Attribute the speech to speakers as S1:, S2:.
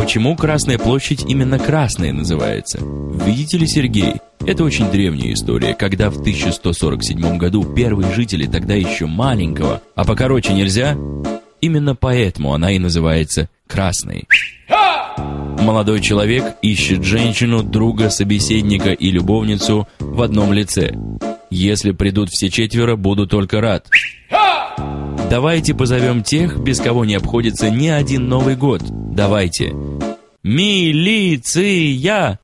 S1: почему Красная площадь именно Красная называется? Видите ли, Сергей, это очень древняя история, когда в 1147 году первые жители тогда еще маленького, а покороче нельзя, именно поэтому она и называется Красной. Молодой человек ищет женщину, друга, собеседника и любовницу в одном лице. Если придут все четверо, буду только рад. Давайте позовем тех, без кого не обходится ни один Новый год. Давайте. Милиция!